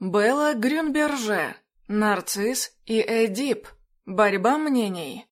Белла Грюнберже, Нарцисс и Эдип. Борьба мнений.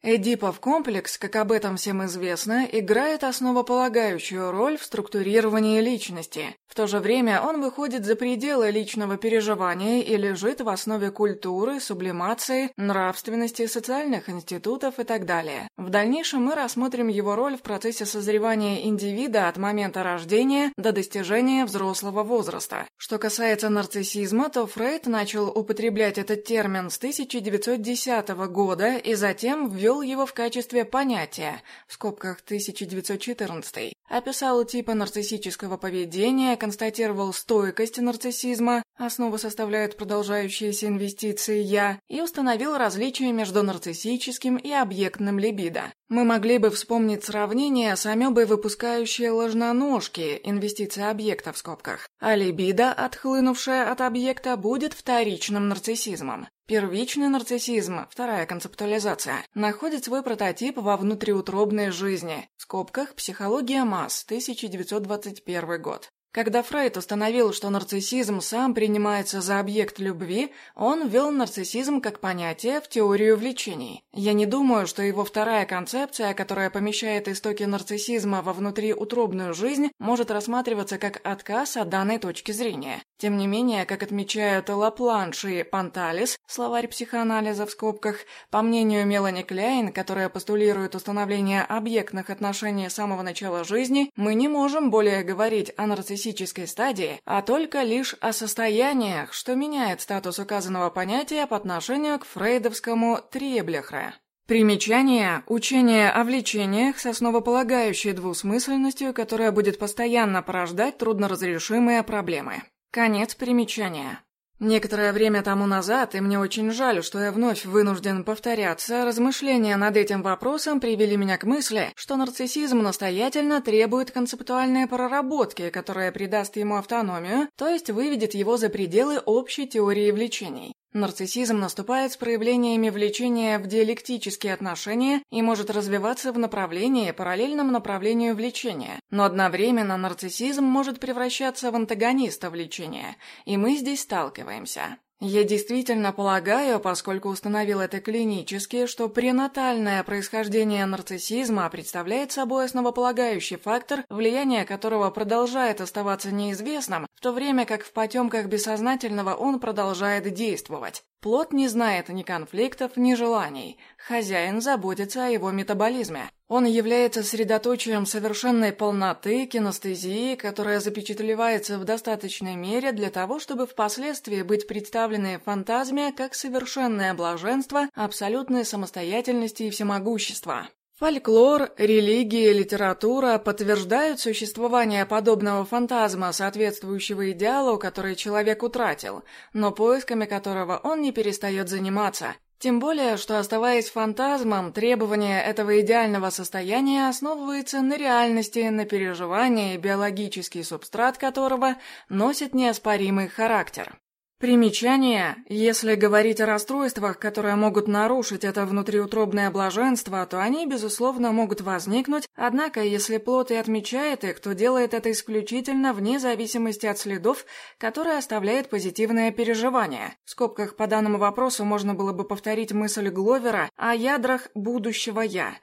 Эдипов комплекс, как об этом всем известно, играет основополагающую роль в структурировании личности. В то же время он выходит за пределы личного переживания и лежит в основе культуры, сублимации, нравственности, социальных институтов и так далее. В дальнейшем мы рассмотрим его роль в процессе созревания индивида от момента рождения до достижения взрослого возраста. Что касается нарциссизма, то Фрейд начал употреблять этот термин с 1910 года и затем ввел ввел его в качестве понятия, в скобках 1914, описал типы нарциссического поведения, констатировал стойкость нарциссизма, основу составляют продолжающиеся инвестиции «я», и установил различия между нарциссическим и объектным либидо. Мы могли бы вспомнить сравнение с амебой, выпускающей ложноножки, инвестиция объекта в скобках, а либидо, отхлынувшая от объекта, будет вторичным нарциссизмом. Первичный нарциссизм, вторая концептуализация, находит свой прототип во внутриутробной жизни, в скобках «Психология масс», 1921 год. Когда Фрейд установил, что нарциссизм сам принимается за объект любви, он ввел нарциссизм как понятие в теорию влечений. Я не думаю, что его вторая концепция, которая помещает истоки нарциссизма во внутриутробную жизнь, может рассматриваться как отказ от данной точки зрения. Тем не менее, как отмечают Лапланш и Панталис, словарь психоанализа в скобках, по мнению Мелани Кляйн, которая постулирует установление объектных отношений с самого начала жизни, мы не можем более говорить о нарциссической стадии, а только лишь о состояниях, что меняет статус указанного понятия по отношению к фрейдовскому Триеблехре. Примечание – учение о влечениях с основополагающей двусмысленностью, которая будет постоянно порождать трудноразрешимые проблемы. Конец примечания. Некоторое время тому назад, и мне очень жаль, что я вновь вынужден повторяться, размышления над этим вопросом привели меня к мысли, что нарциссизм настоятельно требует концептуальной проработки, которая придаст ему автономию, то есть выведет его за пределы общей теории влечений. Нарциссизм наступает с проявлениями влечения в диалектические отношения и может развиваться в направлении, параллельном направлению влечения. Но одновременно нарциссизм может превращаться в антагониста влечения, и мы здесь сталкиваемся. Я действительно полагаю, поскольку установил это клинически, что пренатальное происхождение нарциссизма представляет собой основополагающий фактор, влияние которого продолжает оставаться неизвестным, в то время как в потемках бессознательного он продолжает действовать. Плод не знает ни конфликтов, ни желаний. Хозяин заботится о его метаболизме. Он является средоточием совершенной полноты, кинестезии, которая запечатлевается в достаточной мере для того, чтобы впоследствии быть представленной в фантазме как совершенное блаженство, абсолютной самостоятельности и всемогущества. Фольклор, религия, литература подтверждают существование подобного фантазма, соответствующего идеалу, который человек утратил, но поисками которого он не перестает заниматься. Тем более, что оставаясь фантазмом, требование этого идеального состояния основывается на реальности, на переживании, биологический субстрат которого носит неоспоримый характер. Примечание. Если говорить о расстройствах, которые могут нарушить это внутриутробное блаженство, то они, безусловно, могут возникнуть, однако, если плод и отмечает их, то делает это исключительно вне зависимости от следов, которые оставляет позитивное переживание. В скобках по данному вопросу можно было бы повторить мысль Гловера о ядрах будущего «я».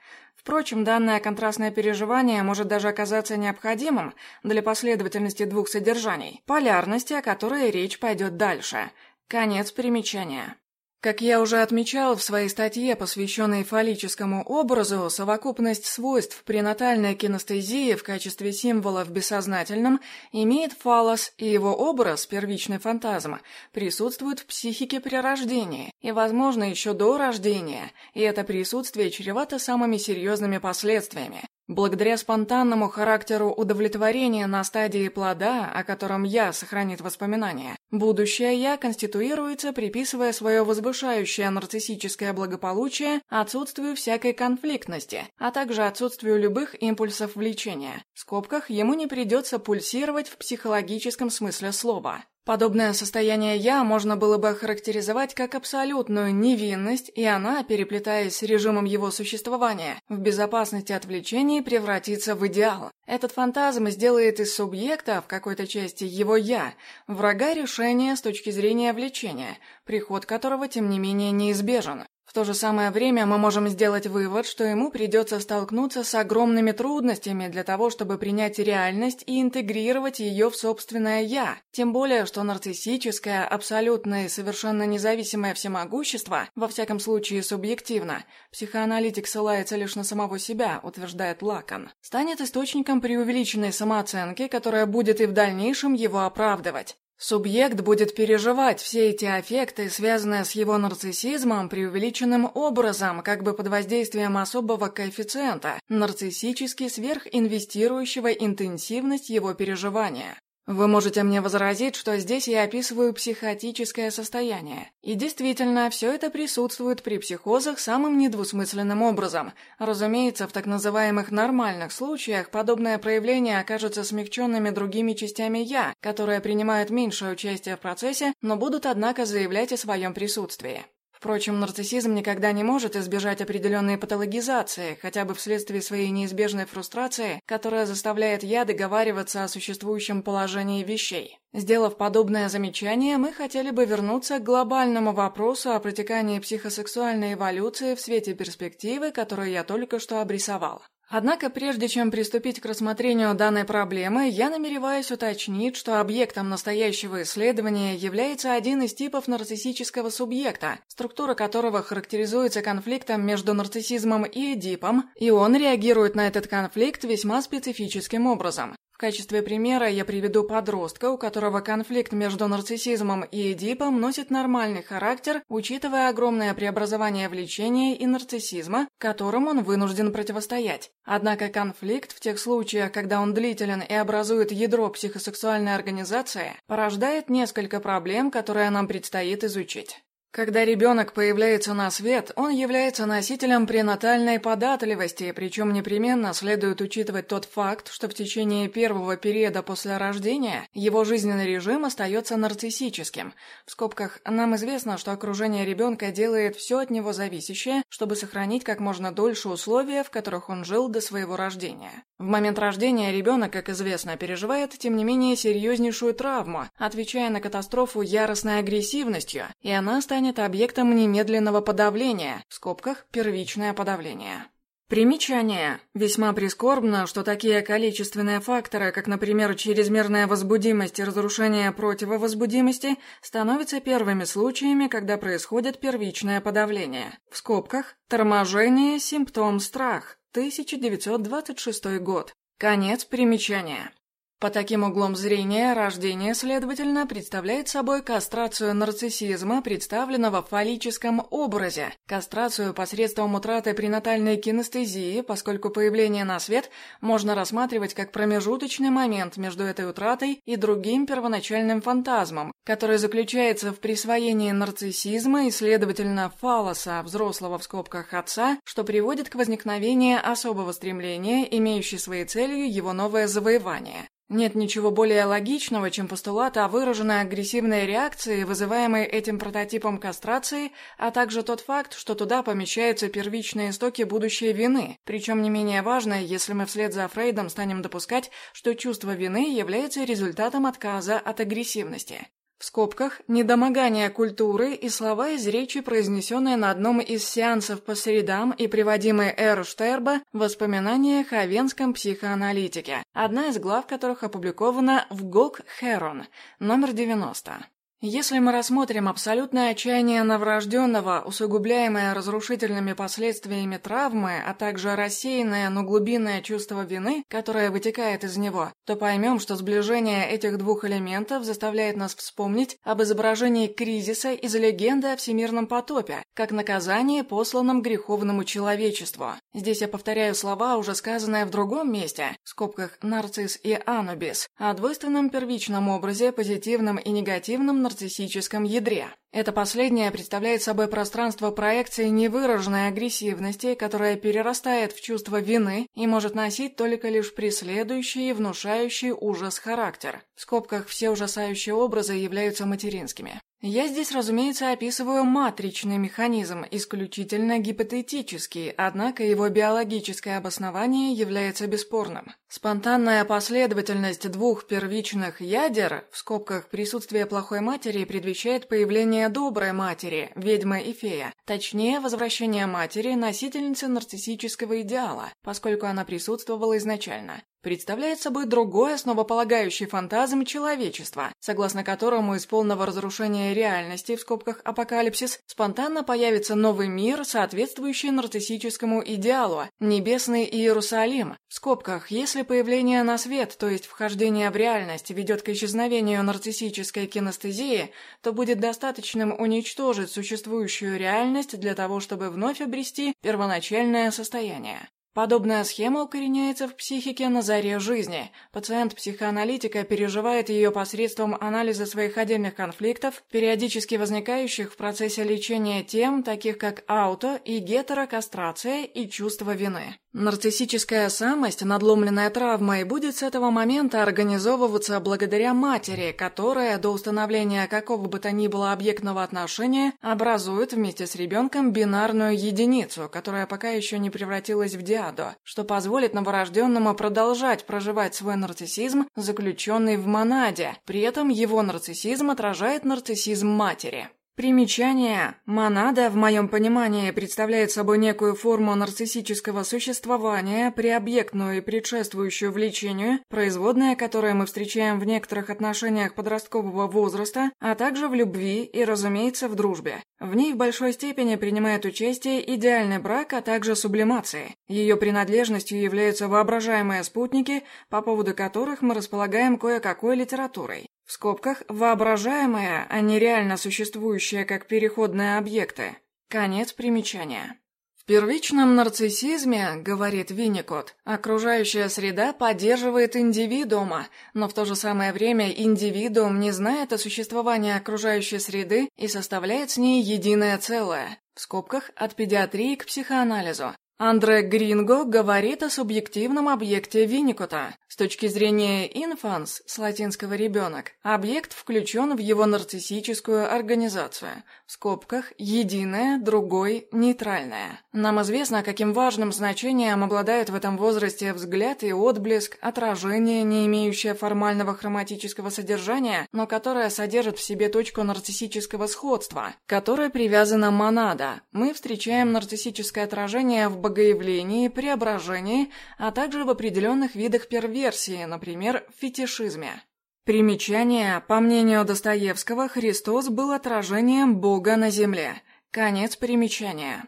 Впрочем, данное контрастное переживание может даже оказаться необходимым для последовательности двух содержаний, полярности, о которой речь пойдет дальше. Конец примечания. Как я уже отмечал в своей статье, посвященной фаллическому образу, совокупность свойств пренатальной кинестезии в качестве символа в бессознательном имеет фалос, и его образ, первичный фантазм, присутствует в психике при рождении, и, возможно, еще до рождения, и это присутствие чревато самыми серьезными последствиями. Благодаря спонтанному характеру удовлетворения на стадии плода, о котором «я» сохранит воспоминания, будущее «я» конституируется, приписывая свое возвышающее нарциссическое благополучие отсутствию всякой конфликтности, а также отсутствию любых импульсов влечения. В скобках ему не придется пульсировать в психологическом смысле слова. Подобное состояние «я» можно было бы охарактеризовать как абсолютную невинность, и она, переплетаясь с режимом его существования, в безопасности отвлечений превратится в идеал. Этот фантазм сделает из субъекта, в какой-то части его «я», врага решения с точки зрения влечения, приход которого, тем не менее, неизбежен. То же самое время мы можем сделать вывод, что ему придется столкнуться с огромными трудностями для того, чтобы принять реальность и интегрировать ее в собственное «я». Тем более, что нарциссическое, абсолютное и совершенно независимое всемогущество, во всяком случае субъективно, психоаналитик ссылается лишь на самого себя, утверждает Лакан, станет источником преувеличенной самооценки, которая будет и в дальнейшем его оправдывать. Субъект будет переживать все эти аффекты, связанные с его нарциссизмом, преувеличенным образом, как бы под воздействием особого коэффициента, нарциссически сверхинвестирующего интенсивность его переживания. Вы можете мне возразить, что здесь я описываю психотическое состояние. И действительно, все это присутствует при психозах самым недвусмысленным образом. Разумеется, в так называемых нормальных случаях подобное проявление окажется смягченными другими частями «я», которые принимают меньшее участие в процессе, но будут, однако, заявлять о своем присутствии. Впрочем, нарциссизм никогда не может избежать определенной патологизации, хотя бы вследствие своей неизбежной фрустрации, которая заставляет я договариваться о существующем положении вещей. Сделав подобное замечание, мы хотели бы вернуться к глобальному вопросу о протекании психосексуальной эволюции в свете перспективы, которую я только что обрисовал. Однако, прежде чем приступить к рассмотрению данной проблемы, я намереваюсь уточнить, что объектом настоящего исследования является один из типов нарциссического субъекта, структура которого характеризуется конфликтом между нарциссизмом и эдипом, и он реагирует на этот конфликт весьма специфическим образом. В качестве примера я приведу подростка, у которого конфликт между нарциссизмом и эдипом носит нормальный характер, учитывая огромное преобразование влечения и нарциссизма, которым он вынужден противостоять. Однако конфликт в тех случаях, когда он длителен и образует ядро психосексуальной организации, порождает несколько проблем, которые нам предстоит изучить. Когда ребенок появляется на свет, он является носителем пренатальной податливости, причем непременно следует учитывать тот факт, что в течение первого периода после рождения его жизненный режим остается нарциссическим. В скобках «нам известно, что окружение ребенка делает все от него зависящее, чтобы сохранить как можно дольше условия, в которых он жил до своего рождения». В момент рождения ребенок, как известно, переживает, тем не менее, серьезнейшую травму, отвечая на катастрофу яростной агрессивностью, и она станет объектом немедленного подавления, в скобках «первичное подавление». Примечание. Весьма прискорбно, что такие количественные факторы, как, например, чрезмерная возбудимость и разрушение противовозбудимости, становятся первыми случаями, когда происходит первичное подавление. В скобках «торможение, симптом, страх», 1926 год. Конец примечания. По таким углом зрения, рождение, следовательно, представляет собой кастрацию нарциссизма, представленного в фаллическом образе, кастрацию посредством утраты пренатальной кинестезии, поскольку появление на свет можно рассматривать как промежуточный момент между этой утратой и другим первоначальным фантазмом, который заключается в присвоении нарциссизма и, следовательно, фалоса, взрослого в скобках отца, что приводит к возникновению особого стремления, имеющей своей целью его новое завоевание. Нет ничего более логичного, чем постулат о выраженной агрессивной реакции, вызываемой этим прототипом кастрации, а также тот факт, что туда помещаются первичные истоки будущей вины, причем не менее важно, если мы вслед за Фрейдом станем допускать, что чувство вины является результатом отказа от агрессивности. В скобках «недомогание культуры» и слова из речи, произнесенные на одном из сеансов по средам и приводимые Эр Штерба в воспоминаниях о венском психоаналитике, одна из глав которых опубликована в Гог Херон, номер 90. Если мы рассмотрим абсолютное отчаяние новорожденного, усугубляемое разрушительными последствиями травмы, а также рассеянное, но глубинное чувство вины, которое вытекает из него, то поймем, что сближение этих двух элементов заставляет нас вспомнить об изображении кризиса из легенды о всемирном потопе, как наказание, посланном греховному человечеству. Здесь я повторяю слова, уже сказанные в другом месте, в скобках «нарцисс» и «анубис», о двойственном первичном образе, позитивном и негативном нарциссическом ядре. Это последнее представляет собой пространство проекции невыраженной агрессивности, которая перерастает в чувство вины и может носить только лишь преследующий и внушающий ужас характер. В скобках все ужасающие образы являются материнскими. Я здесь, разумеется, описываю матричный механизм, исключительно гипотетический, однако его биологическое обоснование является бесспорным. Спонтанная последовательность двух первичных ядер, в скобках присутствие плохой матери, предвещает появление доброй матери, ведьмы и фея, точнее, возвращение матери, носительницы нарциссического идеала, поскольку она присутствовала изначально представляет собой другой основополагающий фантазм человечества, согласно которому из полного разрушения реальности, в скобках апокалипсис, спонтанно появится новый мир, соответствующий нарциссическому идеалу, небесный Иерусалим, в скобках, если появление на свет, то есть вхождение в реальность, ведет к исчезновению нарциссической кинестезии, то будет достаточным уничтожить существующую реальность для того, чтобы вновь обрести первоначальное состояние. Подобная схема укореняется в психике на заре жизни. Пациент-психоаналитика переживает ее посредством анализа своих отдельных конфликтов, периодически возникающих в процессе лечения тем, таких как ауто- и гетерокастрация и чувство вины. Нарциссическая самость, надломленная травмой, будет с этого момента организовываться благодаря матери, которая до установления какого бы то ни было объектного отношения образует вместе с ребенком бинарную единицу, которая пока еще не превратилась в диаду, что позволит новорожденному продолжать проживать свой нарциссизм, заключенный в монаде, при этом его нарциссизм отражает нарциссизм матери. Примечание. Монада, в моем понимании, представляет собой некую форму нарциссического существования, преобъектную и предшествующую влечению, производная, которое мы встречаем в некоторых отношениях подросткового возраста, а также в любви и, разумеется, в дружбе. В ней в большой степени принимает участие идеальный брак, а также сублимации. Ее принадлежностью являются воображаемые спутники, по поводу которых мы располагаем кое-какой литературой. В скобках «воображаемое», а не реально существующее как переходные объекты. Конец примечания. В первичном нарциссизме, говорит Винникот, окружающая среда поддерживает индивидуума, но в то же самое время индивидуум не знает о существовании окружающей среды и составляет с ней единое целое. В скобках от педиатрии к психоанализу. Андре Гринго говорит о субъективном объекте Винникота. С точки зрения «инфанс» с латинского «ребенок», объект включен в его нарциссическую организацию, в скобках «единое», «другой», «нейтральное». Нам известно, каким важным значением обладают в этом возрасте взгляд и отблеск, отражение, не имеющее формального хроматического содержания, но которое содержит в себе точку нарциссического сходства, которая привязана монада. Мы встречаем нарциссическое отражение в богоявлении, преображении, а также в определенных видах перверсии, например, в фетишизме. Примечание. По мнению Достоевского, Христос был отражением Бога на земле. Конец примечания.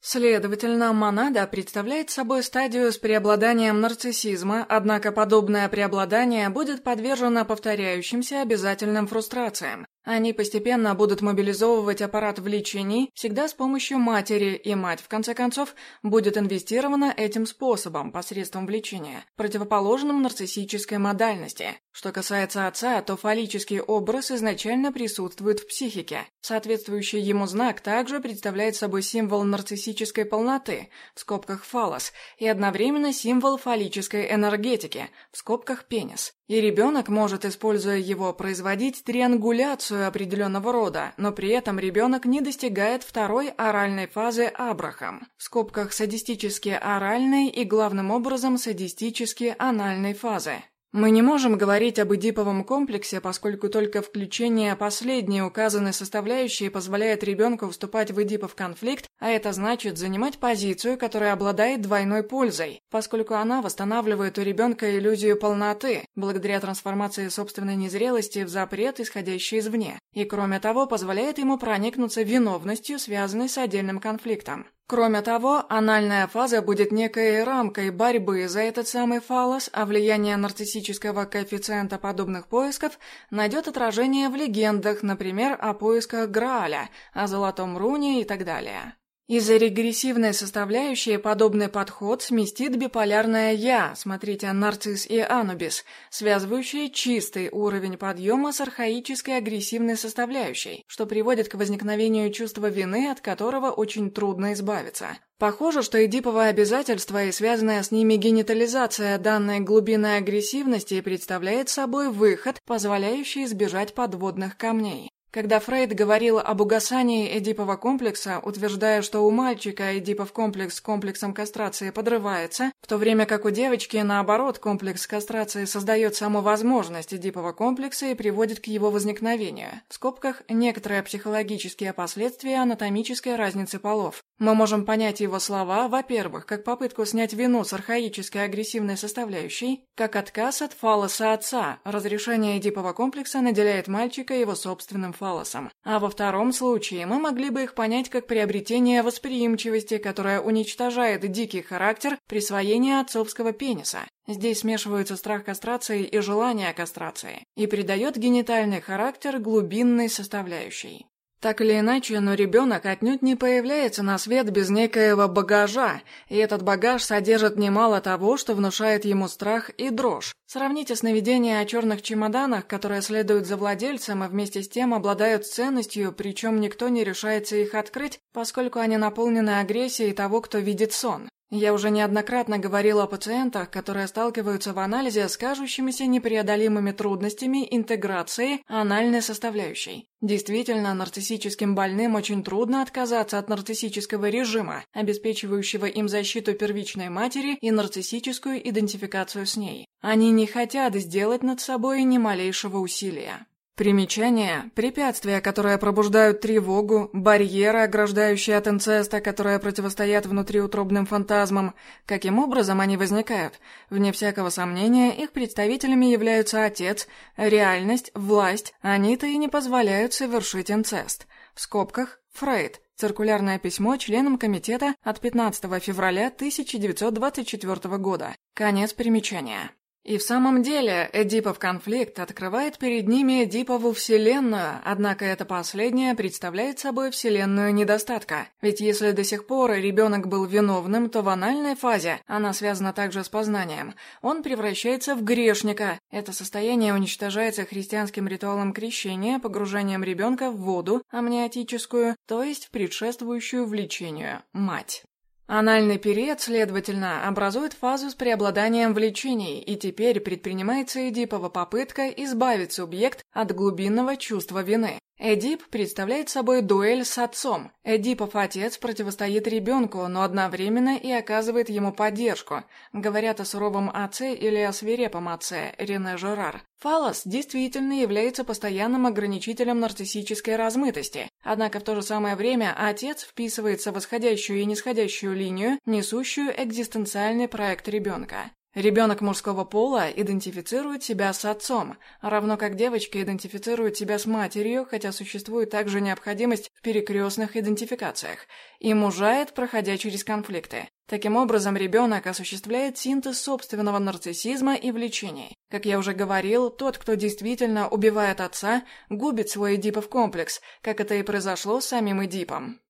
Следовательно, монада представляет собой стадию с преобладанием нарциссизма, однако подобное преобладание будет подвержено повторяющимся обязательным фрустрациям. Они постепенно будут мобилизовывать аппарат влечений всегда с помощью матери, и мать, в конце концов, будет инвестирована этим способом, посредством влечения, противоположным нарциссической модальности. Что касается отца, то фаллический образ изначально присутствует в психике. Соответствующий ему знак также представляет собой символ нарциссической полноты, в скобках фалос, и одновременно символ фаллической энергетики, в скобках пенис. И ребенок может, используя его, производить триангуляцию определенного рода, но при этом ребенок не достигает второй оральной фазы Абрахам, в скобках садистически оральной и главным образом садистически анальной фазы. Мы не можем говорить об эдиповом комплексе, поскольку только включение последней указанной составляющей позволяет ребенку вступать в эдипов конфликт, а это значит занимать позицию, которая обладает двойной пользой, поскольку она восстанавливает у ребенка иллюзию полноты, благодаря трансформации собственной незрелости в запрет, исходящий извне, и кроме того позволяет ему проникнуться виновностью, связанной с отдельным конфликтом. Кроме того, анальная фаза будет некой рамкой борьбы за этот самый фалос, а влияние нарциссического коэффициента подобных поисков найдет отражение в легендах, например, о поисках Грааля, о Золотом Руне и так далее. Из-за регрессивной составляющей подобный подход сместит биполярное «я», смотрите «Нарцисс» и «Анубис», связывающие чистый уровень подъема с архаической агрессивной составляющей, что приводит к возникновению чувства вины, от которого очень трудно избавиться. Похоже, что эдиповое обязательство и связанная с ними генитализация данной глубинной агрессивности представляет собой выход, позволяющий избежать подводных камней. Когда Фрейд говорил об угасании Эдипова комплекса, утверждая, что у мальчика Эдипов комплекс с комплексом кастрации подрывается, в то время как у девочки, наоборот, комплекс кастрации создает саму возможность Эдипова комплекса и приводит к его возникновению. В скобках некоторые психологические последствия анатомической разницы полов. Мы можем понять его слова, во-первых, как попытку снять вину с архаической агрессивной составляющей, как отказ от фалоса отца. Разрешение Эдипова комплекса наделяет мальчика его собственным фалосом фалосом. А во втором случае мы могли бы их понять как приобретение восприимчивости, которая уничтожает дикий характер присвоения отцовского пениса. Здесь смешиваются страх кастрации и желание кастрации, и придает генитальный характер глубинной составляющей. Так или иначе, но ребенок отнюдь не появляется на свет без некоего багажа, и этот багаж содержит немало того, что внушает ему страх и дрожь. Сравните сновидения о черных чемоданах, которые следуют за владельцем и вместе с тем обладают ценностью, причем никто не решается их открыть, поскольку они наполнены агрессией того, кто видит сон. Я уже неоднократно говорила о пациентах, которые сталкиваются в анализе с кажущимися непреодолимыми трудностями интеграции анальной составляющей. Действительно, нарциссическим больным очень трудно отказаться от нарциссического режима, обеспечивающего им защиту первичной матери и нарциссическую идентификацию с ней. Они не хотят сделать над собой ни малейшего усилия. Примечание – препятствия, которые пробуждают тревогу, барьеры, ограждающие от инцеста, которые противостоят внутриутробным фантазмам. Каким образом они возникают? Вне всякого сомнения, их представителями являются отец, реальность, власть, они-то и не позволяют совершить инцест. В скобках – Фрейд. Циркулярное письмо членам комитета от 15 февраля 1924 года. Конец примечания. И в самом деле, Эдипов конфликт открывает перед ними Эдипову вселенную, однако эта последняя представляет собой вселенную недостатка. Ведь если до сих пор ребенок был виновным, то в анальной фазе, она связана также с познанием, он превращается в грешника. Это состояние уничтожается христианским ритуалом крещения, погружением ребенка в воду, амниотическую, то есть в предшествующую влечению, мать. Анальный период, следовательно, образует фазу с преобладанием влечений, и теперь предпринимается Эдипова попытка избавить субъект от глубинного чувства вины. Эдип представляет собой дуэль с отцом. Эдипов отец противостоит ребенку, но одновременно и оказывает ему поддержку. Говорят о суровом отце или о свирепом отце, Рене Жерар. Фалос действительно является постоянным ограничителем нарциссической размытости, однако в то же самое время отец вписывается в восходящую и нисходящую линию, несущую экзистенциальный проект ребенка. Ребенок мужского пола идентифицирует себя с отцом, равно как девочка идентифицирует себя с матерью, хотя существует также необходимость в перекрестных идентификациях, и мужает, проходя через конфликты. Таким образом, ребенок осуществляет синтез собственного нарциссизма и влечений. Как я уже говорил, тот, кто действительно убивает отца, губит свой Эдипов комплекс, как это и произошло с самим Эдипом.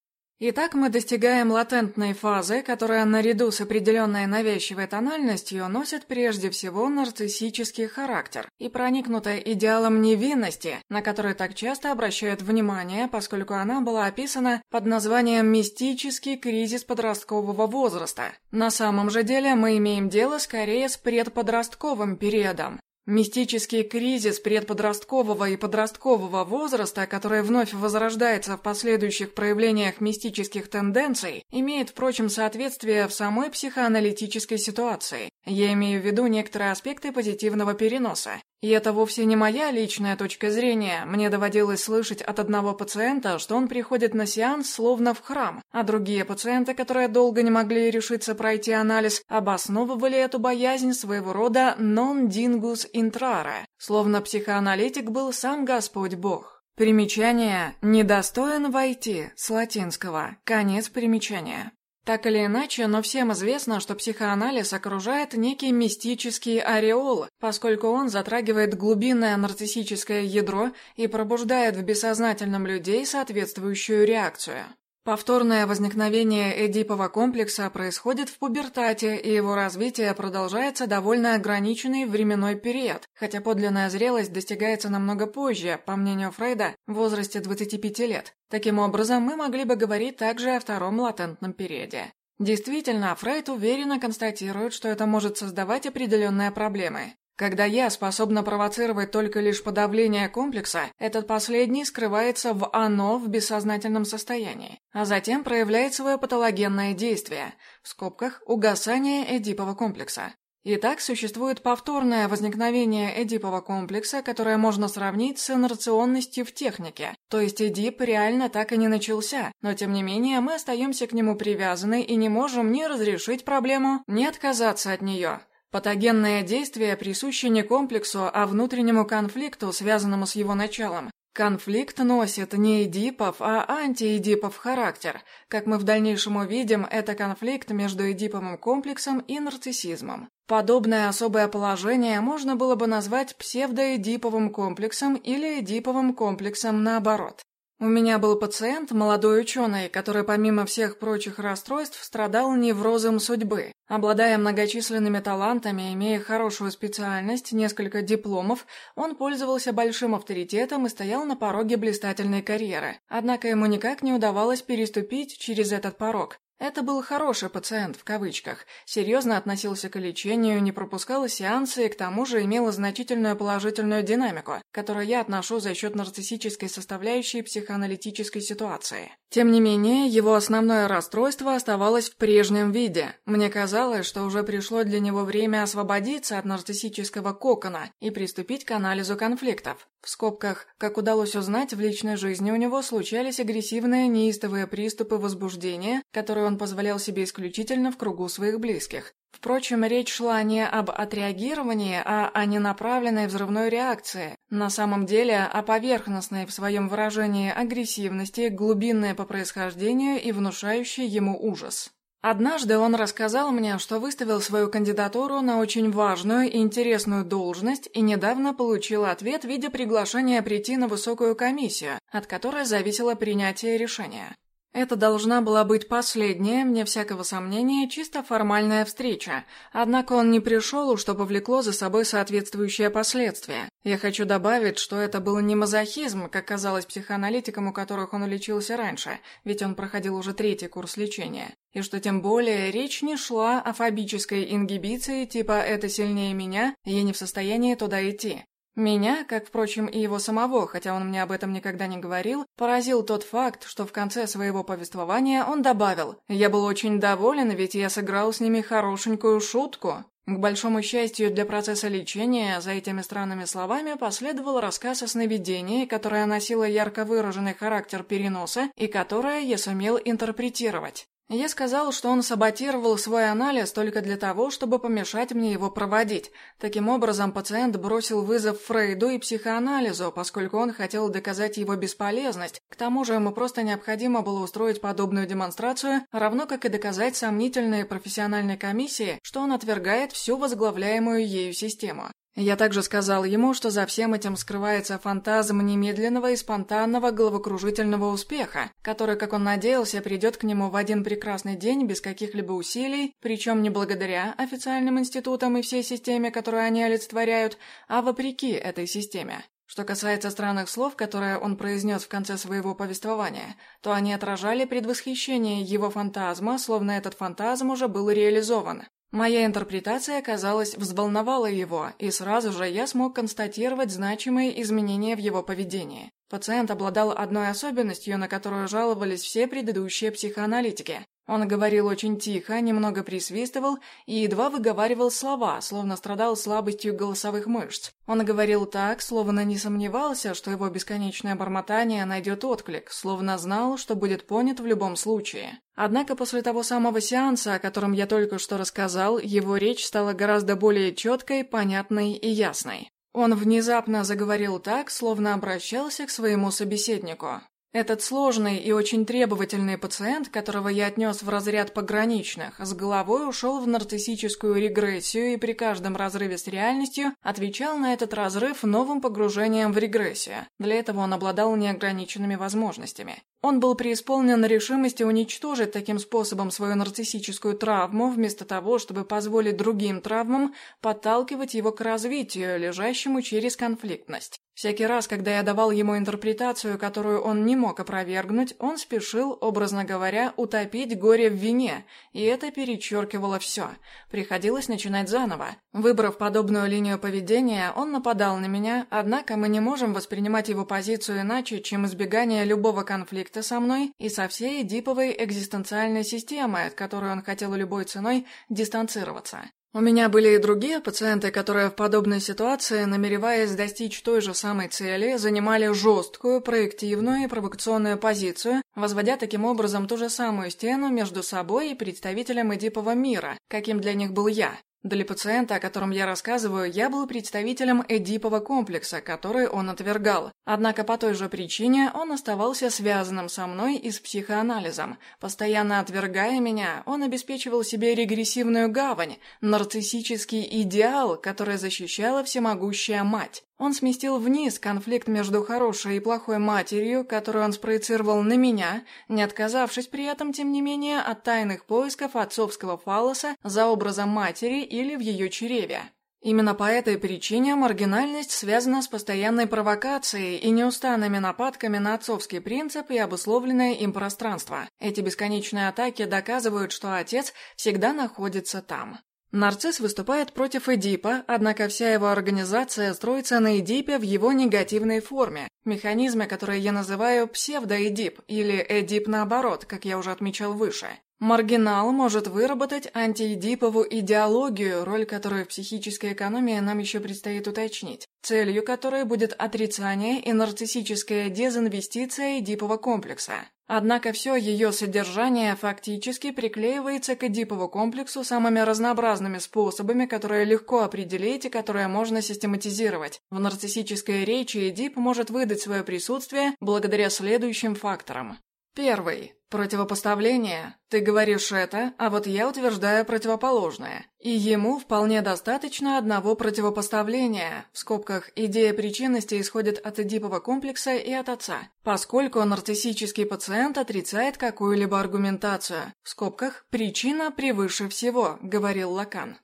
Итак, мы достигаем латентной фазы, которая наряду с определенной навязчивой тональностью носит прежде всего нарциссический характер и проникнутая идеалом невинности, на который так часто обращают внимание, поскольку она была описана под названием «мистический кризис подросткового возраста». На самом же деле мы имеем дело скорее с предподростковым периодом, Мистический кризис предподросткового и подросткового возраста, который вновь возрождается в последующих проявлениях мистических тенденций, имеет, впрочем, соответствие в самой психоаналитической ситуации. Я имею в виду некоторые аспекты позитивного переноса. И это вовсе не моя личная точка зрения. Мне доводилось слышать от одного пациента, что он приходит на сеанс словно в храм, а другие пациенты, которые долго не могли решиться пройти анализ, обосновывали эту боязнь своего рода non dingus intrare, словно психоаналитик был сам Господь Бог. Примечание «недостоин войти» с латинского, конец примечания. Так или иначе, но всем известно, что психоанализ окружает некий мистический ореол, поскольку он затрагивает глубинное нарциссическое ядро и пробуждает в бессознательном людей соответствующую реакцию. Повторное возникновение эдипового комплекса происходит в пубертате, и его развитие продолжается довольно ограниченный временной период, хотя подлинная зрелость достигается намного позже, по мнению Фрейда, в возрасте 25 лет. Таким образом, мы могли бы говорить также о втором латентном периоде. Действительно, Фрейд уверенно констатирует, что это может создавать определенные проблемы. Когда я способна провоцировать только лишь подавление комплекса, этот последний скрывается в «оно» в бессознательном состоянии, а затем проявляет свое патологенное действие, в скобках «угасание Эдипова комплекса». Итак, существует повторное возникновение Эдипова комплекса, которое можно сравнить с инерционностью в технике. То есть Эдип реально так и не начался, но тем не менее мы остаемся к нему привязаны и не можем ни разрешить проблему, ни отказаться от нее. Патогенное действие присуще не комплексу, а внутреннему конфликту, связанному с его началом. Конфликт носит не эдипов, а антиэдипов характер. Как мы в дальнейшем увидим, это конфликт между эдиповым комплексом и нарциссизмом. Подобное особое положение можно было бы назвать псевдоэдиповым комплексом или эдиповым комплексом наоборот. У меня был пациент, молодой ученый, который помимо всех прочих расстройств страдал неврозом судьбы. Обладая многочисленными талантами, имея хорошую специальность, несколько дипломов, он пользовался большим авторитетом и стоял на пороге блистательной карьеры. Однако ему никак не удавалось переступить через этот порог. Это был «хороший пациент» в кавычках, серьезно относился к лечению, не пропускал сеансы и к тому же имел значительную положительную динамику, которую я отношу за счет нарциссической составляющей психоаналитической ситуации. Тем не менее, его основное расстройство оставалось в прежнем виде. Мне казалось, что уже пришло для него время освободиться от нарциссического кокона и приступить к анализу конфликтов. В скобках, как удалось узнать, в личной жизни у него случались агрессивные неистовые приступы возбуждения, которые он позволял себе исключительно в кругу своих близких. Впрочем, речь шла не об отреагировании, а о ненаправленной взрывной реакции. На самом деле, о поверхностной в своем выражении агрессивности, глубинной по происхождению и внушающей ему ужас. Однажды он рассказал мне, что выставил свою кандидатуру на очень важную и интересную должность и недавно получил ответ в виде приглашения прийти на высокую комиссию, от которой зависело принятие решения. Это должна была быть последняя, мне всякого сомнения, чисто формальная встреча, однако он не пришел, что повлекло за собой соответствующие последствия. Я хочу добавить, что это был не мазохизм, как казалось психоаналитикам, у которых он лечился раньше, ведь он проходил уже третий курс лечения, и что тем более речь не шла о фобической ингибиции типа «это сильнее меня, я не в состоянии туда идти». Меня, как, впрочем, и его самого, хотя он мне об этом никогда не говорил, поразил тот факт, что в конце своего повествования он добавил «Я был очень доволен, ведь я сыграл с ними хорошенькую шутку». К большому счастью для процесса лечения, за этими странными словами последовал рассказ о сновидении, которое носило ярко выраженный характер переноса и которое я сумел интерпретировать. Я сказал, что он саботировал свой анализ только для того, чтобы помешать мне его проводить. Таким образом, пациент бросил вызов Фрейду и психоанализу, поскольку он хотел доказать его бесполезность. К тому же ему просто необходимо было устроить подобную демонстрацию, равно как и доказать сомнительной профессиональной комиссии, что он отвергает всю возглавляемую ею систему. Я также сказал ему, что за всем этим скрывается фантазм немедленного и спонтанного головокружительного успеха, который, как он надеялся, придет к нему в один прекрасный день без каких-либо усилий, причем не благодаря официальным институтам и всей системе, которую они олицетворяют, а вопреки этой системе. Что касается странных слов, которые он произнес в конце своего повествования, то они отражали предвосхищение его фантазма, словно этот фантазм уже был реализован. Моя интерпретация, казалось, взволновала его, и сразу же я смог констатировать значимые изменения в его поведении. Пациент обладал одной особенностью, на которую жаловались все предыдущие психоаналитики. Он говорил очень тихо, немного присвистывал и едва выговаривал слова, словно страдал слабостью голосовых мышц. Он говорил так, словно не сомневался, что его бесконечное бормотание найдет отклик, словно знал, что будет понят в любом случае. Однако после того самого сеанса, о котором я только что рассказал, его речь стала гораздо более четкой, понятной и ясной. Он внезапно заговорил так, словно обращался к своему собеседнику. Этот сложный и очень требовательный пациент, которого я отнес в разряд пограничных, с головой ушел в нарциссическую регрессию и при каждом разрыве с реальностью отвечал на этот разрыв новым погружением в регрессию. Для этого он обладал неограниченными возможностями. Он был преисполнен решимости уничтожить таким способом свою нарциссическую травму, вместо того, чтобы позволить другим травмам подталкивать его к развитию, лежащему через конфликтность. Всякий раз, когда я давал ему интерпретацию, которую он не мог опровергнуть, он спешил, образно говоря, утопить горе в вине, и это перечеркивало все. Приходилось начинать заново. Выбрав подобную линию поведения, он нападал на меня, однако мы не можем воспринимать его позицию иначе, чем избегание любого конфликта со мной и со всей диповой экзистенциальной системой, от которой он хотел любой ценой дистанцироваться. У меня были и другие пациенты, которые в подобной ситуации, намереваясь достичь той же самой цели, занимали жесткую, проективную и провокационную позицию, возводя таким образом ту же самую стену между собой и представителем Эдипова мира, каким для них был я. Для пациента, о котором я рассказываю, я был представителем Эдипова комплекса, который он отвергал. Однако по той же причине он оставался связанным со мной и с психоанализом. Постоянно отвергая меня, он обеспечивал себе регрессивную гавань, нарциссический идеал, который защищала всемогущая мать. Он сместил вниз конфликт между хорошей и плохой матерью, которую он спроецировал на меня, не отказавшись при этом, тем не менее, от тайных поисков отцовского фалоса за образом матери или в ее чреве. Именно по этой причине маргинальность связана с постоянной провокацией и неустанными нападками на отцовский принцип и обусловленное им пространство. Эти бесконечные атаки доказывают, что отец всегда находится там. Нарцисс выступает против Эдипа, однако вся его организация строится на Эдипе в его негативной форме, механизме, который я называю псевдоэдип или Эдип наоборот, как я уже отмечал выше. Маргинал может выработать антиэдипову идеологию, роль которой в психической экономии нам еще предстоит уточнить, целью которой будет отрицание и нарциссическая дезинвестиция эдипового комплекса. Однако все ее содержание фактически приклеивается к Эдипову комплексу самыми разнообразными способами, которые легко определить и которые можно систематизировать. В нарциссической речи Эдип может выдать свое присутствие благодаря следующим факторам. Первый. Противопоставление. Ты говоришь это, а вот я утверждаю противоположное. И ему вполне достаточно одного противопоставления. В скобках идея причинности исходит от Эдипова комплекса и от отца, поскольку нарциссический пациент отрицает какую-либо аргументацию. В скобках «причина превыше всего», говорил Лакан.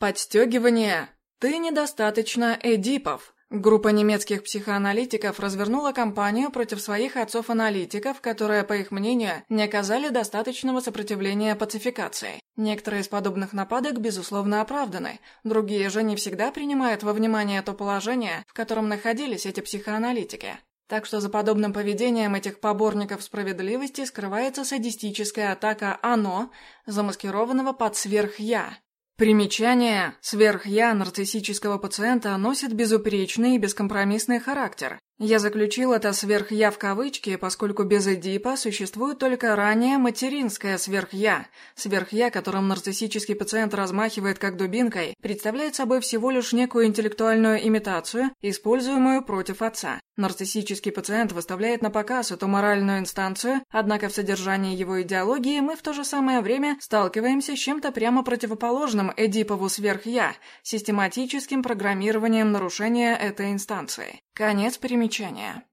Подстегивание. Ты недостаточно Эдипов. Группа немецких психоаналитиков развернула кампанию против своих отцов-аналитиков, которые, по их мнению, не оказали достаточного сопротивления пацификации. Некоторые из подобных нападок, безусловно, оправданы, другие же не всегда принимают во внимание то положение, в котором находились эти психоаналитики. Так что за подобным поведением этих поборников справедливости скрывается садистическая атака «оно», замаскированного под «сверх-я», Примечание «сверх-я» нарциссического пациента носит безупречный и бескомпромиссный характер. Я заключил это «сверх-я» в кавычки, поскольку без Эдипа существует только ранее материнское «сверх-я». Сверх-я, которым нарциссический пациент размахивает как дубинкой, представляет собой всего лишь некую интеллектуальную имитацию, используемую против отца. Нарциссический пациент выставляет на показ эту моральную инстанцию, однако в содержании его идеологии мы в то же самое время сталкиваемся с чем-то прямо противоположным Эдипову «сверх-я», систематическим программированием нарушения этой инстанции. Конец примечания.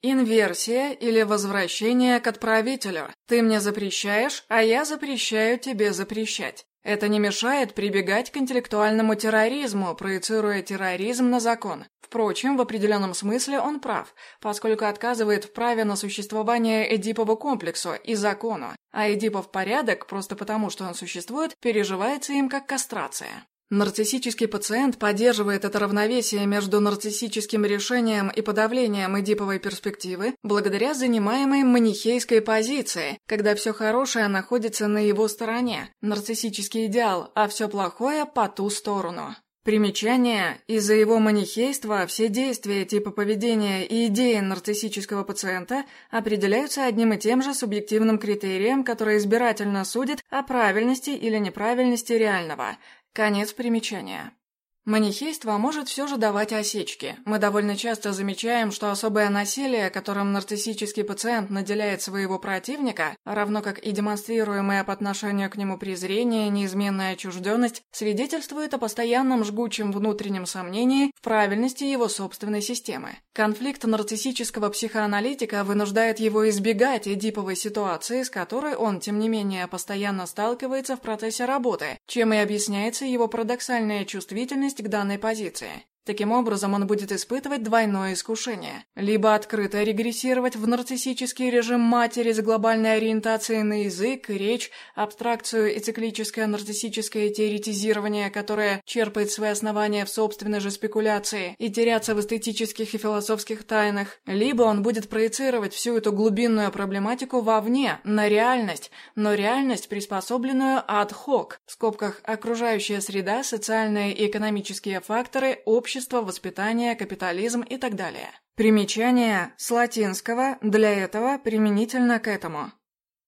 Инверсия или возвращение к отправителю. Ты мне запрещаешь, а я запрещаю тебе запрещать. Это не мешает прибегать к интеллектуальному терроризму, проецируя терроризм на закон. Впрочем, в определенном смысле он прав, поскольку отказывает в праве на существование Эдипова комплексу и закону, а Эдипов порядок, просто потому что он существует, переживается им как кастрация. Нарциссический пациент поддерживает это равновесие между нарциссическим решением и подавлением эдиповой перспективы благодаря занимаемой манихейской позиции, когда все хорошее находится на его стороне, нарциссический идеал, а все плохое по ту сторону. Примечание. Из-за его манихейства все действия, типа поведения и идеи нарциссического пациента определяются одним и тем же субъективным критерием, который избирательно судит о правильности или неправильности реального – Конец примечания. Манихейство может все же давать осечки. Мы довольно часто замечаем, что особое насилие, которым нарциссический пациент наделяет своего противника, равно как и демонстрируемое по отношению к нему презрение, неизменная отчужденность, свидетельствует о постоянном жгучем внутреннем сомнении в правильности его собственной системы. Конфликт нарциссического психоаналитика вынуждает его избегать эдиповой ситуации, с которой он, тем не менее, постоянно сталкивается в процессе работы, чем и объясняется его парадоксальная чувствительность к данной позиции. Таким образом, он будет испытывать двойное искушение. Либо открыто регрессировать в нарциссический режим матери с глобальной ориентацией на язык, речь, абстракцию и циклическое нарциссическое теоретизирование, которое черпает свои основания в собственной же спекуляции, и теряться в эстетических и философских тайнах. Либо он будет проецировать всю эту глубинную проблематику вовне, на реальность, но реальность, приспособленную ad-hoc, в скобках окружающая среда, социальные и экономические факторы, общество, общество, воспитание, капитализм и так далее. Примечание с латинского «для этого» применительно к этому.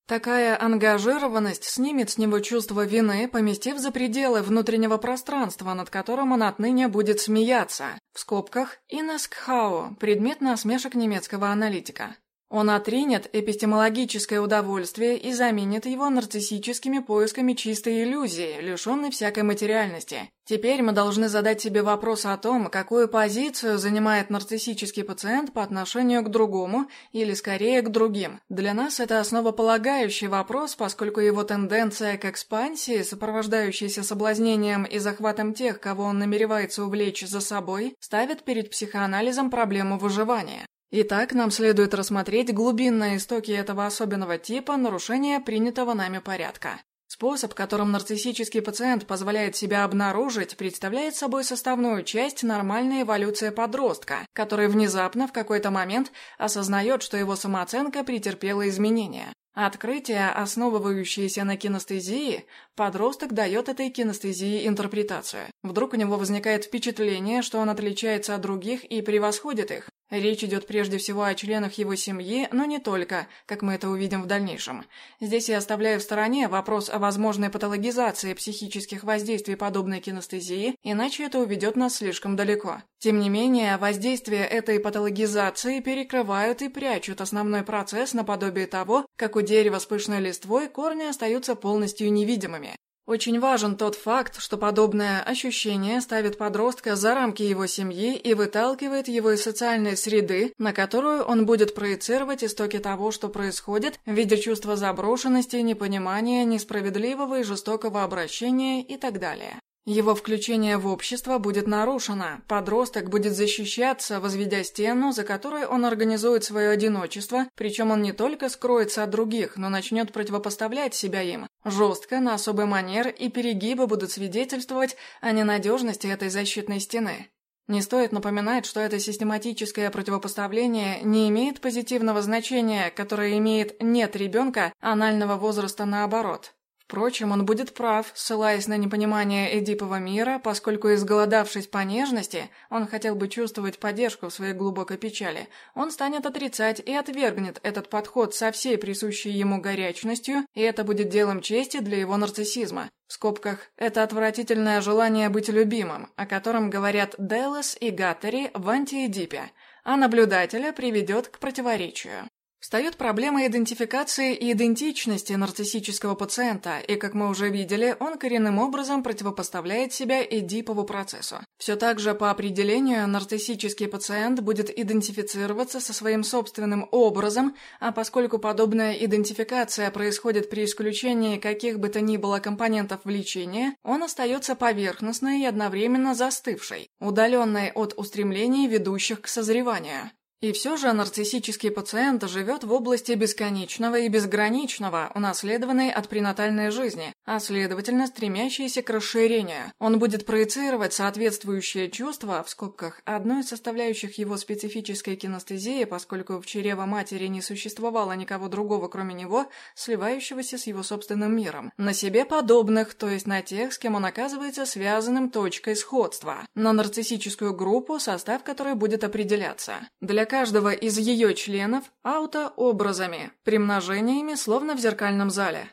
Такая ангажированность снимет с него чувство вины, поместив за пределы внутреннего пространства, над которым он отныне будет смеяться. В скобках «Инескхау» – предмет насмешек немецкого аналитика. Он отринет эпистемологическое удовольствие и заменит его нарциссическими поисками чистой иллюзии, лишенной всякой материальности. Теперь мы должны задать себе вопрос о том, какую позицию занимает нарциссический пациент по отношению к другому, или скорее к другим. Для нас это основополагающий вопрос, поскольку его тенденция к экспансии, сопровождающаяся соблазнением и захватом тех, кого он намеревается увлечь за собой, ставит перед психоанализом проблему выживания. Итак, нам следует рассмотреть глубинные истоки этого особенного типа нарушения принятого нами порядка. Способ, которым нарциссический пациент позволяет себя обнаружить, представляет собой составную часть нормальной эволюции подростка, который внезапно в какой-то момент осознает, что его самооценка претерпела изменения. Открытие, основывающееся на кинестезии, подросток дает этой кинестезии интерпретацию. Вдруг у него возникает впечатление, что он отличается от других и превосходит их. Речь идет прежде всего о членах его семьи, но не только, как мы это увидим в дальнейшем. Здесь я оставляю в стороне вопрос о возможной патологизации психических воздействий подобной кинестезии, иначе это уведет нас слишком далеко. Тем не менее, воздействия этой патологизации перекрывают и прячут основной процесс наподобие того, как у дерева с пышной листвой корни остаются полностью невидимыми. Очень важен тот факт, что подобное ощущение ставит подростка за рамки его семьи и выталкивает его из социальной среды, на которую он будет проецировать истоки того, что происходит, в виде чувства заброшенности, непонимания, несправедливого и жестокого обращения и так далее. Его включение в общество будет нарушено, подросток будет защищаться, возведя стену, за которой он организует свое одиночество, причем он не только скроется от других, но начнет противопоставлять себя им. Жестко, на особый манер и перегибы будут свидетельствовать о ненадежности этой защитной стены. Не стоит напоминать, что это систематическое противопоставление не имеет позитивного значения, которое имеет «нет ребенка» анального возраста наоборот. Впрочем, он будет прав, ссылаясь на непонимание Эдипова мира, поскольку, изголодавшись по нежности, он хотел бы чувствовать поддержку в своей глубокой печали, он станет отрицать и отвергнет этот подход со всей присущей ему горячностью, и это будет делом чести для его нарциссизма. В скобках «это отвратительное желание быть любимым», о котором говорят Деллас и Гаттери в антиэдипе, а наблюдателя приведет к противоречию. Встает проблема идентификации и идентичности нарциссического пациента, и, как мы уже видели, он коренным образом противопоставляет себя Эдипову процессу. Все так же, по определению, нарциссический пациент будет идентифицироваться со своим собственным образом, а поскольку подобная идентификация происходит при исключении каких бы то ни было компонентов влечения, он остается поверхностной и одновременно застывшей, удаленной от устремлений, ведущих к созреванию. И все же нарциссический пациент живет в области бесконечного и безграничного, унаследованной от пренатальной жизни, а следовательно стремящейся к расширению. Он будет проецировать соответствующее чувство, в скобках, одной из составляющих его специфической кинестезии, поскольку в чрево матери не существовало никого другого, кроме него, сливающегося с его собственным миром, на себе подобных, то есть на тех, с кем он оказывается связанным точкой сходства, на нарциссическую группу, состав которой будет определяться. Для каждого из ее членов аутообразами, примножениями, словно в зеркальном зале.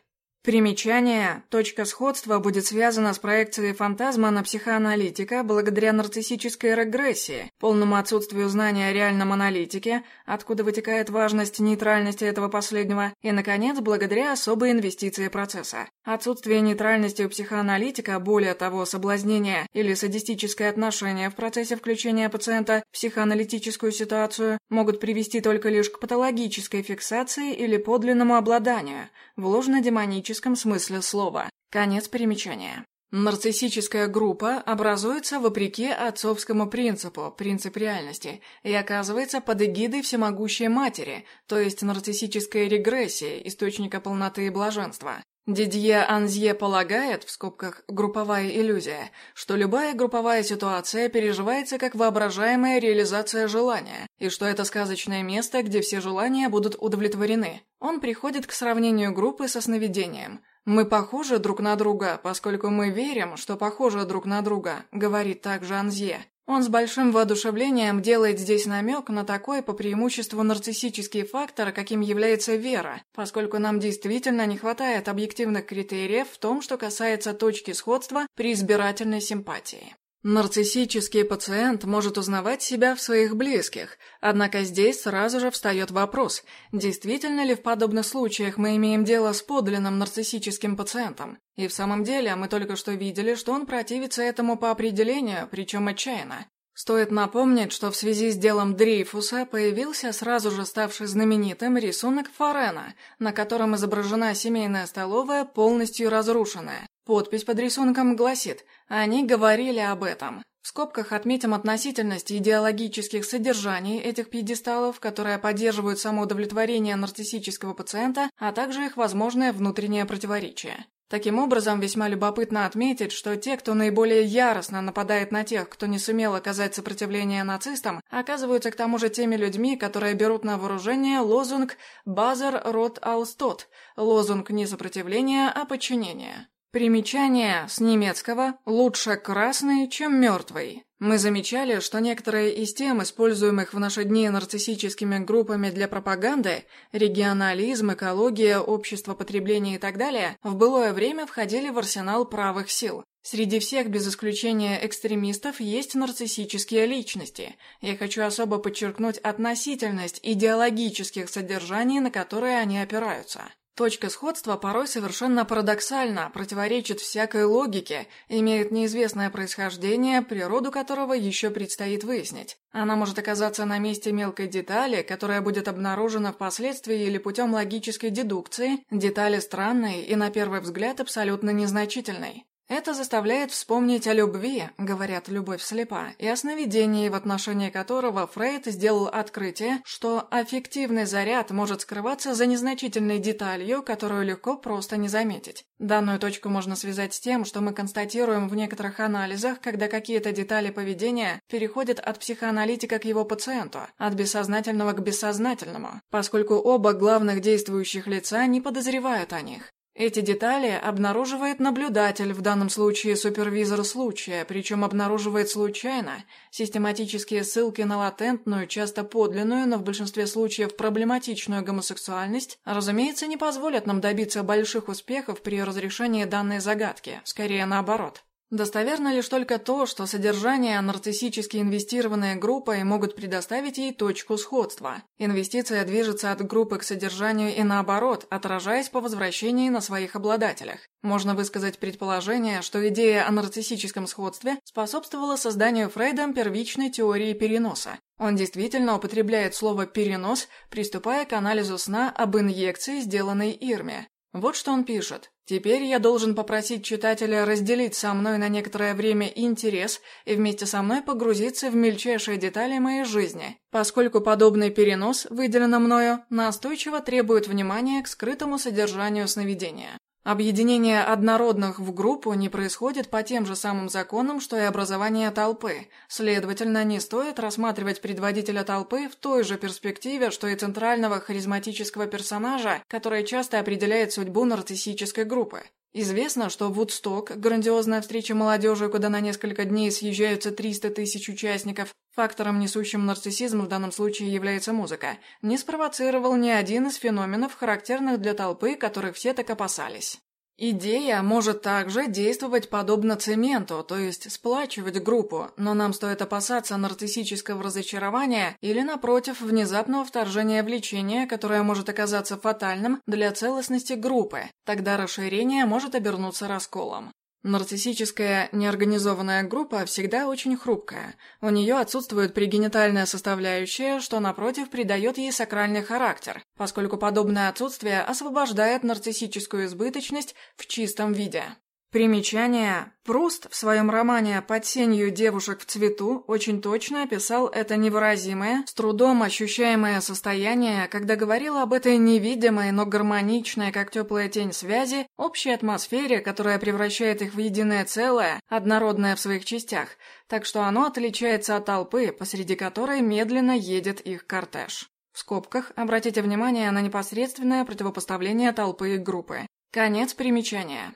Примечание. Точка сходства будет связана с проекцией фантазма на психоаналитика благодаря нарциссической регрессии, полному отсутствию знания о реальном аналитике, откуда вытекает важность нейтральности этого последнего, и, наконец, благодаря особой инвестиции процесса. Отсутствие нейтральности у психоаналитика, более того, соблазнение или садистическое отношение в процессе включения пациента в психоаналитическую ситуацию могут привести только лишь к патологической фиксации или подлинному обладанию, в ложно-демоническом смысле слова. Конец примечания. Нарциссическая группа образуется вопреки отцовскому принципу, принцип реальности, и оказывается под эгидой всемогущей матери, то есть нарциссической регрессии, источника полноты и блаженства. Дидье Анзье полагает, в скобках «групповая иллюзия», что любая групповая ситуация переживается как воображаемая реализация желания, и что это сказочное место, где все желания будут удовлетворены. Он приходит к сравнению группы со сновидением. «Мы похожи друг на друга, поскольку мы верим, что похожи друг на друга», говорит также Анзье. Он с большим воодушевлением делает здесь намек на такой по преимуществу нарциссический фактор, каким является вера, поскольку нам действительно не хватает объективных критериев в том, что касается точки сходства при избирательной симпатии. Нарциссический пациент может узнавать себя в своих близких, однако здесь сразу же встает вопрос, действительно ли в подобных случаях мы имеем дело с подлинным нарциссическим пациентом. И в самом деле мы только что видели, что он противится этому по определению, причем отчаянно. Стоит напомнить, что в связи с делом Дрейфуса появился сразу же ставший знаменитым рисунок Форена, на котором изображена семейная столовая, полностью разрушенная. Подпись под рисунком гласит «Они говорили об этом». В скобках отметим относительность идеологических содержаний этих пьедесталов, которые поддерживают самоудовлетворение нарциссического пациента, а также их возможное внутреннее противоречие. Таким образом, весьма любопытно отметить, что те, кто наиболее яростно нападает на тех, кто не сумел оказать сопротивление нацистам, оказываются к тому же теми людьми, которые берут на вооружение лозунг «Базар рот алстот» – лозунг не сопротивления, а подчинения. Примечание с немецкого «лучше красный, чем мертвый». Мы замечали, что некоторые из тем, используемых в наши дни нарциссическими группами для пропаганды, регионализм, экология, общество потребления и так далее, в былое время входили в арсенал правых сил. Среди всех, без исключения экстремистов, есть нарциссические личности. Я хочу особо подчеркнуть относительность идеологических содержаний, на которые они опираются. Точка сходства порой совершенно парадоксальна, противоречит всякой логике, имеет неизвестное происхождение, природу которого еще предстоит выяснить. Она может оказаться на месте мелкой детали, которая будет обнаружена впоследствии или путем логической дедукции, детали странной и, на первый взгляд, абсолютно незначительной. Это заставляет вспомнить о любви, говорят «любовь слепа», и о сновидении, в отношении которого Фрейд сделал открытие, что аффективный заряд может скрываться за незначительной деталью, которую легко просто не заметить. Данную точку можно связать с тем, что мы констатируем в некоторых анализах, когда какие-то детали поведения переходят от психоаналитика к его пациенту, от бессознательного к бессознательному, поскольку оба главных действующих лица не подозревают о них. Эти детали обнаруживает наблюдатель, в данном случае супервизор случая, причем обнаруживает случайно. Систематические ссылки на латентную, часто подлинную, но в большинстве случаев проблематичную гомосексуальность, разумеется, не позволят нам добиться больших успехов при разрешении данной загадки, скорее наоборот. Достоверно лишь только то, что содержание нарциссически инвестированной группой могут предоставить ей точку сходства. Инвестиция движется от группы к содержанию и наоборот, отражаясь по возвращении на своих обладателях. Можно высказать предположение, что идея о нарциссическом сходстве способствовала созданию Фрейдом первичной теории переноса. Он действительно употребляет слово «перенос», приступая к анализу сна об инъекции, сделанной Ирме. Вот что он пишет. «Теперь я должен попросить читателя разделить со мной на некоторое время интерес и вместе со мной погрузиться в мельчайшие детали моей жизни, поскольку подобный перенос, выделенный мною, настойчиво требует внимания к скрытому содержанию сновидения. Объединение однородных в группу не происходит по тем же самым законам, что и образование толпы. Следовательно, не стоит рассматривать предводителя толпы в той же перспективе, что и центрального харизматического персонажа, который часто определяет судьбу нарциссической группы. Известно, что Вудсток, грандиозная встреча молодежи, куда на несколько дней съезжаются 300 тысяч участников, фактором, несущим нарциссизм в данном случае является музыка, не спровоцировал ни один из феноменов, характерных для толпы, которых все так опасались. Идея может также действовать подобно цементу, то есть сплачивать группу, но нам стоит опасаться нарциссического разочарования или, напротив, внезапного вторжения влечения, которое может оказаться фатальным для целостности группы. Тогда расширение может обернуться расколом. Нарциссическая неорганизованная группа всегда очень хрупкая. У нее отсутствует пригенитальная составляющая, что, напротив, придает ей сакральный характер, поскольку подобное отсутствие освобождает нарциссическую избыточность в чистом виде. Примечание. Пруст в своем романе «Под сенью девушек в цвету» очень точно описал это невыразимое, с трудом ощущаемое состояние, когда говорил об этой невидимой, но гармоничной, как теплая тень связи, общей атмосфере, которая превращает их в единое целое, однородное в своих частях, так что оно отличается от толпы, посреди которой медленно едет их кортеж. В скобках обратите внимание на непосредственное противопоставление толпы и группы. Конец примечания.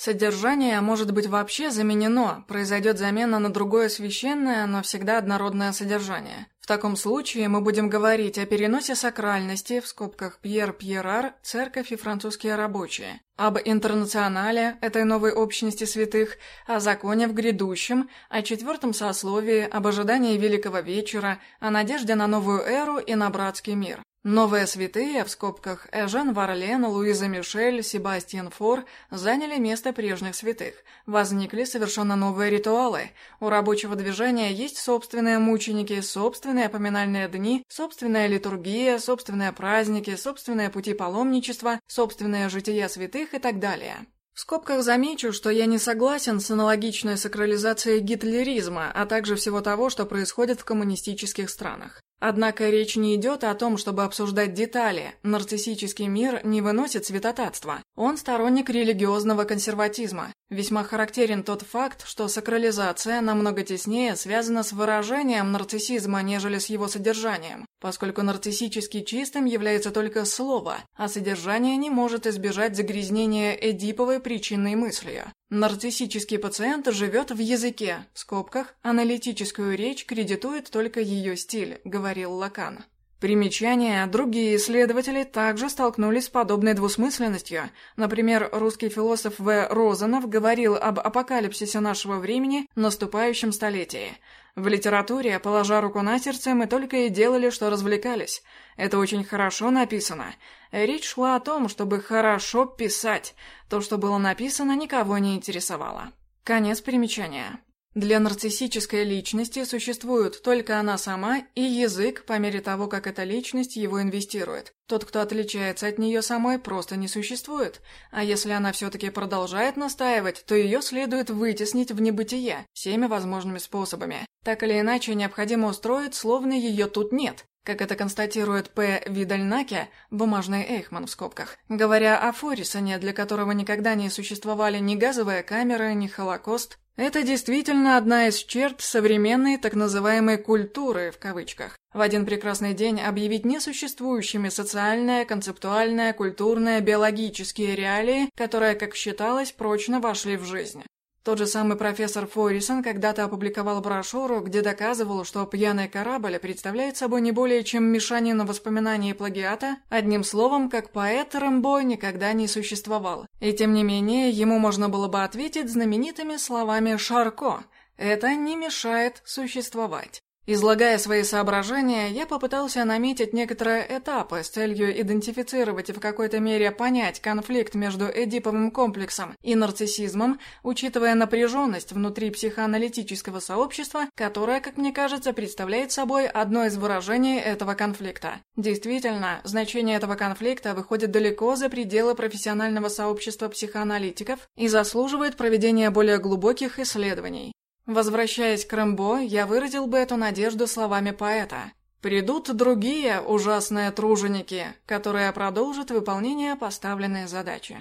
Содержание может быть вообще заменено, произойдет замена на другое священное, но всегда однородное содержание. В таком случае мы будем говорить о переносе сакральности, в скобках Пьер Пьерар, церковь и французские рабочие, об интернационале, этой новой общности святых, о законе в грядущем, о четвертом сословии, об ожидании Великого Вечера, о надежде на новую эру и на братский мир. Новые святые, в скобках Эжен Варлен, Луиза Мишель, Себастьян Фор, заняли место прежних святых. Возникли совершенно новые ритуалы. У рабочего движения есть собственные мученики, собственные поминальные дни, собственная литургия, собственные праздники, собственные пути паломничества, собственное жития святых и так далее. В скобках замечу, что я не согласен с аналогичной сакрализацией гитлеризма, а также всего того, что происходит в коммунистических странах. Однако речь не идет о том, чтобы обсуждать детали. Нарциссический мир не выносит святотатства. Он сторонник религиозного консерватизма. Весьма характерен тот факт, что сакрализация намного теснее связана с выражением нарциссизма, нежели с его содержанием, поскольку нарциссически чистым является только слово, а содержание не может избежать загрязнения эдиповой причинной мыслью. Нарциссический пациент живет в языке, в скобках, аналитическую речь кредитует только ее стиль, говорил Лакан. Примечание. Другие исследователи также столкнулись с подобной двусмысленностью. Например, русский философ В. Розанов говорил об апокалипсисе нашего времени наступающем столетии. В литературе, положа руку на сердце, мы только и делали, что развлекались. Это очень хорошо написано. Речь шла о том, чтобы хорошо писать. То, что было написано, никого не интересовало. Конец примечания. Для нарциссической личности существует только она сама и язык по мере того, как эта личность его инвестирует. Тот, кто отличается от нее самой, просто не существует. А если она все-таки продолжает настаивать, то ее следует вытеснить в небытие всеми возможными способами. Так или иначе, необходимо устроить, словно ее тут нет. Как это констатирует П. Видальнаке, бумажный Эйхман в скобках, говоря о Форисоне, для которого никогда не существовали ни газовая камера, ни Холокост, это действительно одна из черт современной так называемой «культуры» в кавычках. В один прекрасный день объявить несуществующими социальное, концептуальное, культурное, биологические реалии, которые, как считалось, прочно вошли в жизнь. Тот же самый профессор Форрисон когда-то опубликовал брошюру, где доказывал, что «Пьяный корабль» представляет собой не более чем мешанину воспоминаний и плагиата, одним словом, как поэт Рэмбо никогда не существовал. И тем не менее, ему можно было бы ответить знаменитыми словами Шарко «Это не мешает существовать». Излагая свои соображения, я попытался наметить некоторые этапы с целью идентифицировать и в какой-то мере понять конфликт между эдиповым комплексом и нарциссизмом, учитывая напряженность внутри психоаналитического сообщества, которое, как мне кажется, представляет собой одно из выражений этого конфликта. Действительно, значение этого конфликта выходит далеко за пределы профессионального сообщества психоаналитиков и заслуживает проведения более глубоких исследований. Возвращаясь к Рэмбо, я выразил бы эту надежду словами поэта. «Придут другие ужасные труженики, которые продолжат выполнение поставленной задачи».